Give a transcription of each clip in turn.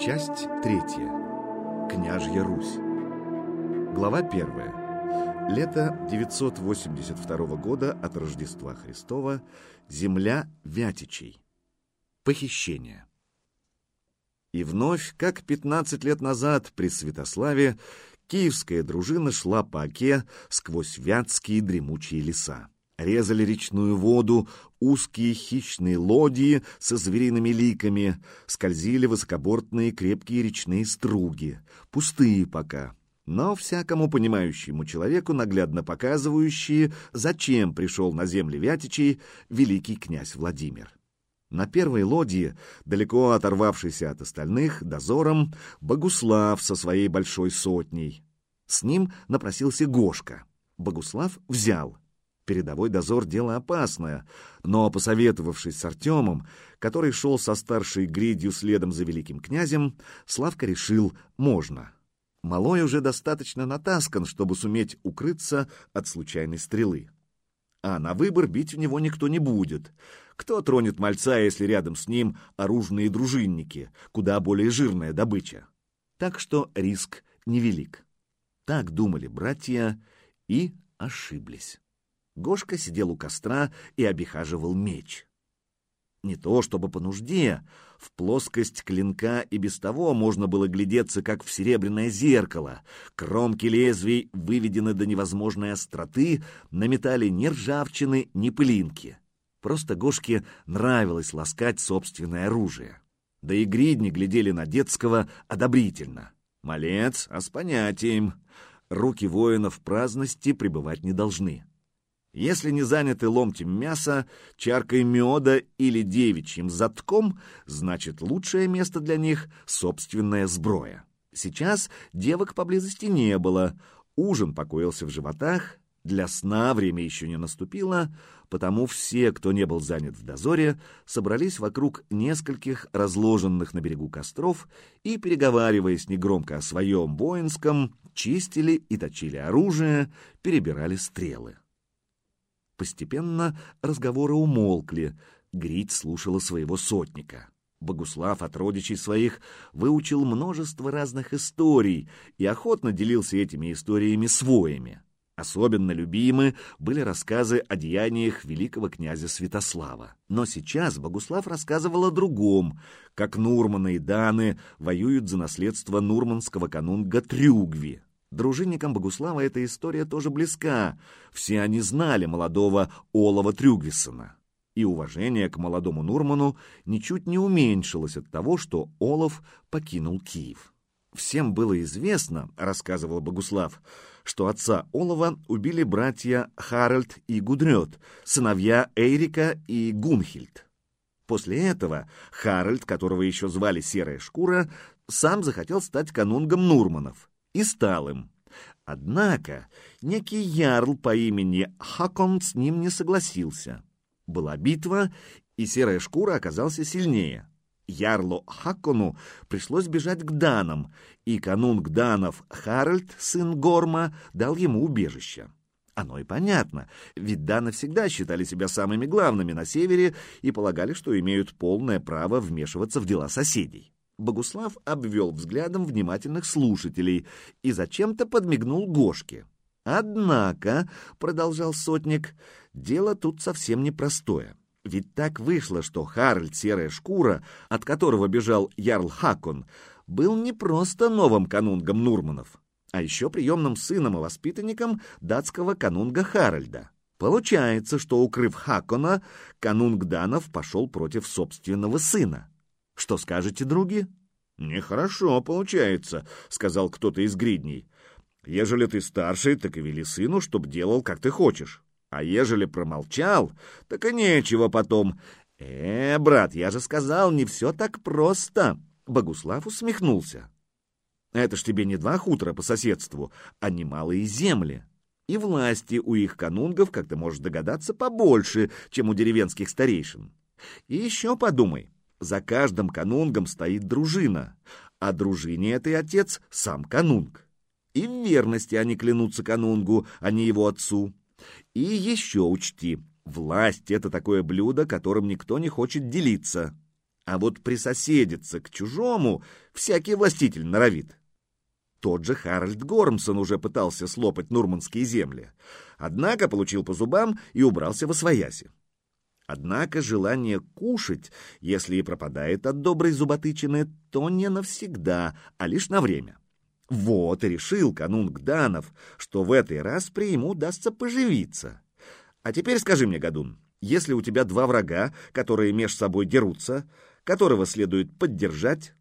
Часть третья. Княжья Русь. Глава первая. Лето 982 года от Рождества Христова. Земля Вятичей. Похищение. И вновь, как 15 лет назад при Святославе, киевская дружина шла по оке сквозь вятские дремучие леса резали речную воду, узкие хищные лодии со звериными ликами, скользили высокобортные крепкие речные струги, пустые пока, но всякому понимающему человеку наглядно показывающие, зачем пришел на земли Вятичей великий князь Владимир. На первой лодье, далеко оторвавшийся от остальных, дозором, Богуслав со своей большой сотней. С ним напросился Гошка. Богуслав взял — Передовой дозор — дело опасное, но, посоветовавшись с Артемом, который шел со старшей гридью следом за великим князем, Славка решил — можно. Малой уже достаточно натаскан, чтобы суметь укрыться от случайной стрелы. А на выбор бить у него никто не будет. Кто тронет мальца, если рядом с ним оружные дружинники, куда более жирная добыча? Так что риск невелик. Так думали братья и ошиблись. Гошка сидел у костра и обихаживал меч. Не то чтобы по нужде, в плоскость клинка и без того можно было глядеться, как в серебряное зеркало. Кромки лезвий выведены до невозможной остроты, на металле ни ржавчины, ни пылинки. Просто Гошке нравилось ласкать собственное оружие. Да и гридни глядели на детского одобрительно. Малец, а с понятием. Руки воинов праздности пребывать не должны. Если не заняты ломтем мяса, чаркой меда или девичьим затком, значит лучшее место для них — собственная сброя. Сейчас девок поблизости не было, ужин покоился в животах, для сна время еще не наступило, потому все, кто не был занят в дозоре, собрались вокруг нескольких разложенных на берегу костров и, переговариваясь негромко о своем воинском, чистили и точили оружие, перебирали стрелы. Постепенно разговоры умолкли. Грить слушала своего сотника. Богуслав от родичей своих выучил множество разных историй и охотно делился этими историями своими. Особенно любимы были рассказы о деяниях великого князя Святослава. Но сейчас Богуслав рассказывал о другом, как Нурманы и Даны воюют за наследство нурманского канунга Трюгви. Дружинникам Богуслава эта история тоже близка. Все они знали молодого Олова Трюгвиссона. И уважение к молодому Нурману ничуть не уменьшилось от того, что Олов покинул Киев. Всем было известно, рассказывал Богуслав, что отца Олова убили братья Харальд и Гудрет, сыновья Эйрика и Гунхильд. После этого Харальд, которого еще звали Серая Шкура, сам захотел стать канунгом Нурманов и стал им. Однако некий ярл по имени Хакон с ним не согласился. Была битва, и серая шкура оказался сильнее. Ярлу Хакону пришлось бежать к Данам, и канунг Данов Харальд, сын Горма, дал ему убежище. Оно и понятно, ведь Даны всегда считали себя самыми главными на севере и полагали, что имеют полное право вмешиваться в дела соседей. Богуслав обвел взглядом внимательных слушателей и зачем-то подмигнул Гошке. «Однако», — продолжал сотник, — «дело тут совсем непростое. Ведь так вышло, что Харальд Серая Шкура, от которого бежал Ярл Хакон, был не просто новым канунгом Нурманов, а еще приемным сыном и воспитанником датского канунга Харальда. Получается, что, укрыв Хакона, канунг Данов пошел против собственного сына. Что скажете, други? Нехорошо получается, сказал кто-то из гридней. Ежели ты старший, так и вели сыну, чтоб делал, как ты хочешь. А ежели промолчал, так и нечего потом. Э, брат, я же сказал, не все так просто. Богуслав усмехнулся. Это ж тебе не два хутора по соседству, а немалые земли. И власти у их канунгов, как ты можешь догадаться, побольше, чем у деревенских старейшин. И еще подумай, за каждым канунгом стоит дружина, а дружине этой отец сам канунг. И в верности они клянутся канунгу, а не его отцу. И еще учти, власть — это такое блюдо, которым никто не хочет делиться. А вот присоседиться к чужому всякий властитель норовит. Тот же Харальд Гормсон уже пытался слопать нурманские земли, однако получил по зубам и убрался во свояси. Однако желание кушать, если и пропадает от доброй зуботычины, то не навсегда, а лишь на время. Вот и решил канун Гданов, что в этой раз при ему удастся поживиться. А теперь скажи мне, Гадун, если у тебя два врага, которые меж собой дерутся, которого следует поддержать,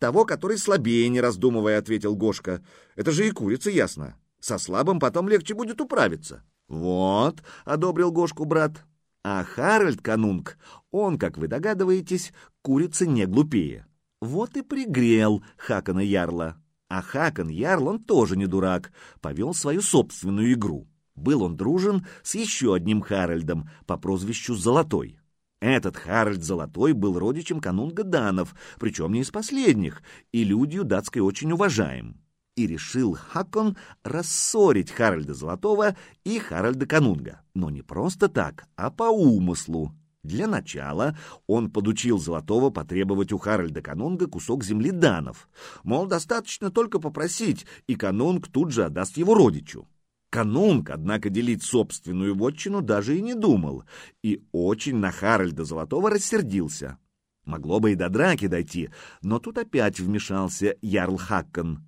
того, который слабее, не раздумывая, ответил Гошка. Это же и курица, ясно. Со слабым потом легче будет управиться. Вот, одобрил Гошку брат. А Харальд Канунг, он, как вы догадываетесь, курица не глупее. Вот и пригрел Хакана Ярла. А Хакан Ярл, он тоже не дурак, повел свою собственную игру. Был он дружен с еще одним Харальдом по прозвищу Золотой. Этот Харальд Золотой был родичем канунга Данов, причем не из последних, и людью датской очень уважаем. И решил Хакон рассорить Харальда Золотого и Харальда Канунга. Но не просто так, а по умыслу. Для начала он подучил Золотого потребовать у Харальда Канунга кусок земли данов. Мол, достаточно только попросить, и Канунг тут же отдаст его родичу. Канунг, однако, делить собственную вотчину даже и не думал, и очень на Харальда Золотого рассердился. Могло бы и до драки дойти, но тут опять вмешался Ярл Хаккан.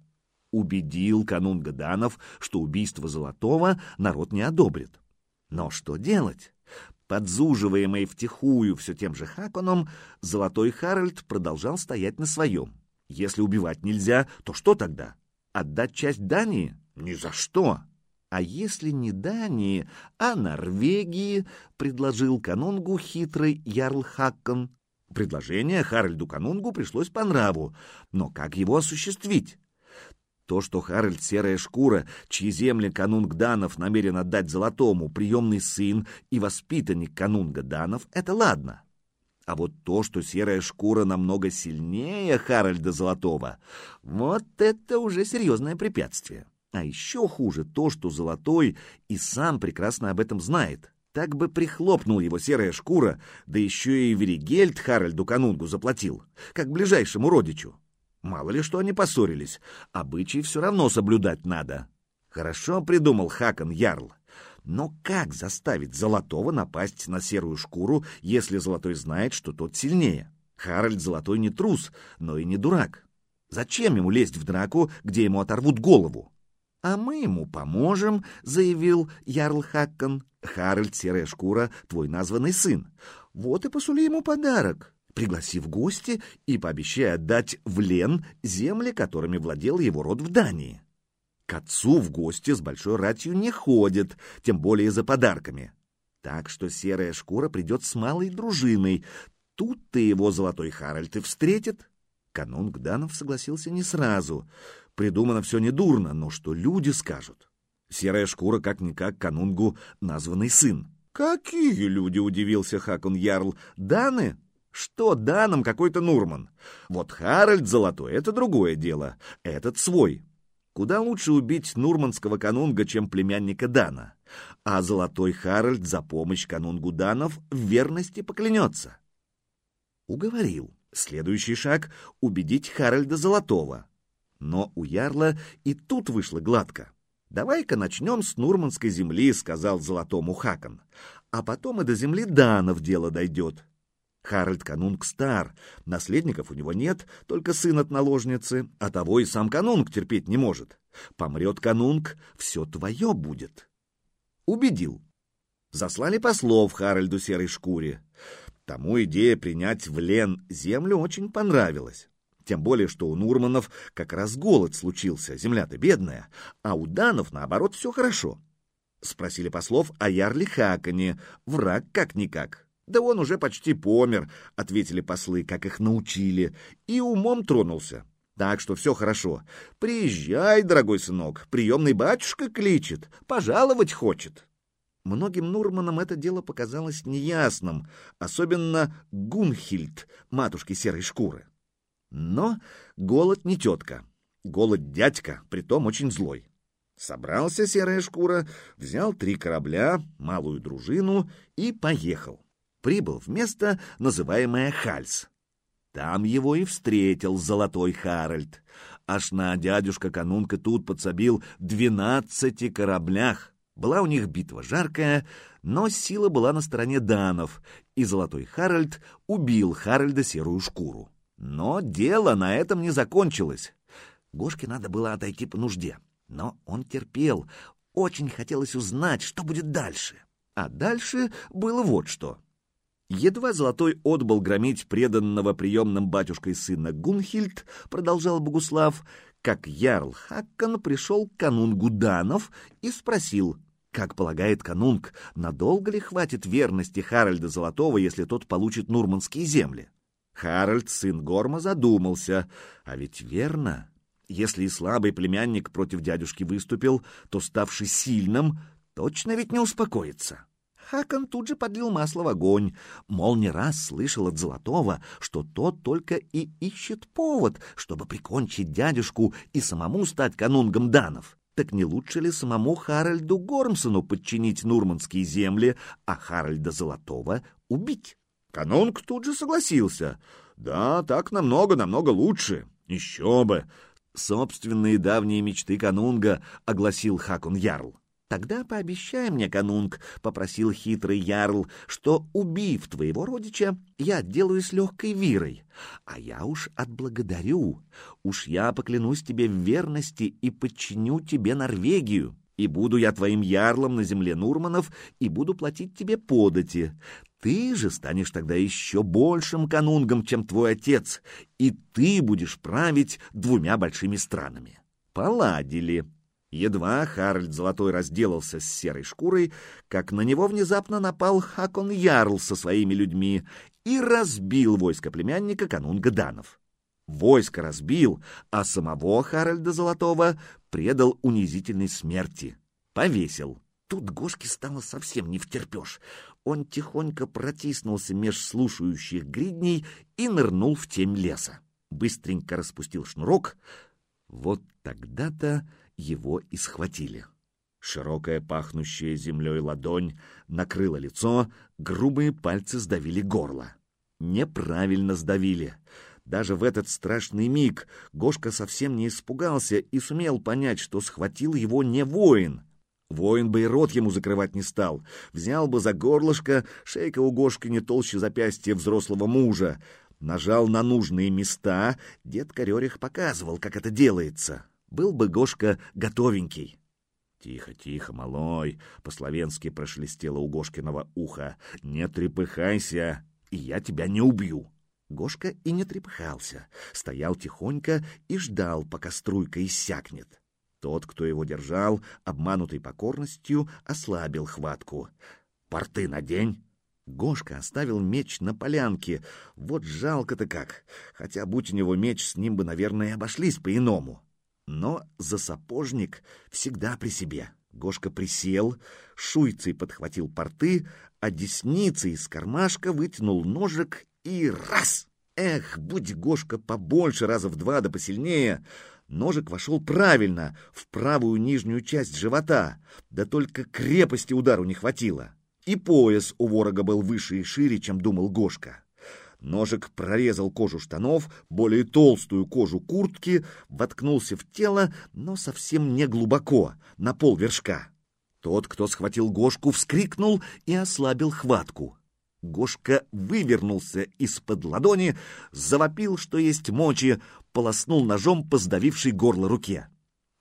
Убедил канунга Данов, что убийство Золотого народ не одобрит. Но что делать? Подзуживаемый втихую все тем же Хаконом, Золотой Харальд продолжал стоять на своем. Если убивать нельзя, то что тогда? Отдать часть Дании? Ни за что! А если не Дании, а Норвегии, предложил канунгу хитрый Ярл Хаккон. Предложение Харальду Канунгу пришлось по нраву, но как его осуществить? То, что Харальд Серая Шкура, чьи земли канунг Данов намерен отдать Золотому, приемный сын и воспитанник канунга Данов, это ладно. А вот то, что Серая Шкура намного сильнее Харальда Золотого, вот это уже серьезное препятствие. А еще хуже то, что Золотой и сам прекрасно об этом знает. Так бы прихлопнул его серая шкура, да еще и Веригельд Харальду Канунгу заплатил, как ближайшему родичу. Мало ли что они поссорились, обычаи все равно соблюдать надо. Хорошо придумал Хакон Ярл. Но как заставить Золотого напасть на серую шкуру, если Золотой знает, что тот сильнее? Харальд Золотой не трус, но и не дурак. Зачем ему лезть в драку, где ему оторвут голову? «А мы ему поможем», — заявил Ярл Хаккон. «Харальд Серая Шкура — твой названный сын. Вот и посули ему подарок, пригласи в гости и пообещай отдать в Лен земли, которыми владел его род в Дании. К отцу в гости с большой ратью не ходит, тем более за подарками. Так что Серая Шкура придет с малой дружиной. Тут-то его Золотой Харальд и встретит». Канунг Данов согласился не сразу — Придумано все недурно, но что люди скажут? Серая шкура как-никак канунгу названный сын. «Какие люди?» — удивился Хакон Ярл. «Даны? Что Данам какой-то Нурман? Вот Харальд Золотой — это другое дело. Этот свой. Куда лучше убить нурманского канунга, чем племянника Дана. А Золотой Харальд за помощь канунгу Данов в верности поклянется». Уговорил. Следующий шаг — убедить Харальда Золотого. Но у Ярла и тут вышло гладко. «Давай-ка начнем с Нурманской земли», — сказал Золотому Хакон. «А потом и до земли Данов дело дойдет». Харальд Канунг стар, наследников у него нет, только сын от наложницы, а того и сам Канунг терпеть не может. Помрет Канунг, все твое будет. Убедил. Заслали послов Харальду Серой Шкуре. Тому идея принять в Лен землю очень понравилась. Тем более, что у Нурманов как раз голод случился, земля-то бедная, а у Данов, наоборот, все хорошо. Спросили послов о Ярле Хакане, враг как-никак. Да он уже почти помер, ответили послы, как их научили, и умом тронулся. Так что все хорошо. Приезжай, дорогой сынок, приемный батюшка кличет, пожаловать хочет. Многим Нурманам это дело показалось неясным, особенно Гунхильд, матушке серой шкуры. Но голод не тетка, голод дядька, притом очень злой. Собрался серая шкура, взял три корабля, малую дружину и поехал. Прибыл в место, называемое Хальс. Там его и встретил золотой Харальд. Аж на дядюшка Канунка тут подсобил двенадцати кораблях. Была у них битва жаркая, но сила была на стороне данов, и золотой Харальд убил Харальда серую шкуру. Но дело на этом не закончилось. Гошке надо было отойти по нужде, но он терпел, очень хотелось узнать, что будет дальше. А дальше было вот что. Едва Золотой отбыл громить преданного приемным батюшкой сына Гунхильд, продолжал Богуслав, как Ярл Хаккан пришел к канунгу Данов и спросил, как полагает канунг, надолго ли хватит верности Харальда Золотого, если тот получит нурманские земли? Харальд, сын Горма, задумался, а ведь верно. Если и слабый племянник против дядюшки выступил, то, ставший сильным, точно ведь не успокоится. Хакон тут же подлил масло в огонь, мол, не раз слышал от Золотого, что тот только и ищет повод, чтобы прикончить дядюшку и самому стать канунгом данов. Так не лучше ли самому Харальду Гормсону подчинить нурманские земли, а Харальда Золотого убить? Канунг тут же согласился. Да, так намного-намного лучше. Еще бы. Собственные давние мечты Канунга огласил Хакун Ярл. «Тогда пообещай мне, Канунг», — попросил хитрый ярл, «что, убив твоего родича, я отделаюсь легкой вирой. А я уж отблагодарю. Уж я поклянусь тебе в верности и подчиню тебе Норвегию. И буду я твоим ярлом на земле Нурманов, и буду платить тебе подати. Ты же станешь тогда еще большим канунгом, чем твой отец, и ты будешь править двумя большими странами». Поладили. Едва Харальд Золотой разделался с серой шкурой, как на него внезапно напал Хакон Ярл со своими людьми и разбил войско племянника канунга Данов. Войско разбил, а самого Харальда Золотого предал унизительной смерти. Повесил. Тут Гошке стало совсем не втерпешь. Он тихонько протиснулся меж слушающих гридней и нырнул в тень леса. Быстренько распустил шнурок. Вот тогда-то его и схватили. Широкая пахнущая землей ладонь накрыла лицо, грубые пальцы сдавили горло. Неправильно сдавили. Даже в этот страшный миг Гошка совсем не испугался и сумел понять, что схватил его не воин. Воин бы и рот ему закрывать не стал. Взял бы за горлышко, шейка у Гошки не толще запястья взрослого мужа. Нажал на нужные места, дед Корерих показывал, как это делается был бы Гошка готовенький. «Тихо, тихо, малой!» — по-словенски прошелестело у Гошкиного уха. «Не трепыхайся, и я тебя не убью!» Гошка и не трепыхался, стоял тихонько и ждал, пока струйка иссякнет. Тот, кто его держал, обманутый покорностью, ослабил хватку. «Порты надень!» Гошка оставил меч на полянке. Вот жалко-то как. Хотя, будь у него меч, с ним бы, наверное, обошлись по-иному. Но за сапожник всегда при себе. Гошка присел, шуйцей подхватил порты, а десницей из кармашка вытянул ножик и раз! Эх, будь Гошка побольше, раза в два да посильнее! Ножик вошел правильно, в правую нижнюю часть живота, да только крепости удару не хватило. И пояс у ворога был выше и шире, чем думал Гошка. Ножик прорезал кожу штанов, более толстую кожу куртки, воткнулся в тело, но совсем не глубоко, на пол вершка. Тот, кто схватил Гошку, вскрикнул и ослабил хватку. Гошка вывернулся из-под ладони, завопил, что есть мочи, полоснул ножом по сдавившей горло руке.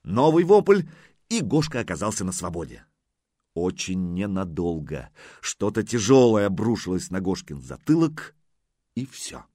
Новый вопль, и Гошка оказался на свободе. Очень ненадолго. Что-то тяжелое обрушилось на Гошкин затылок, и все.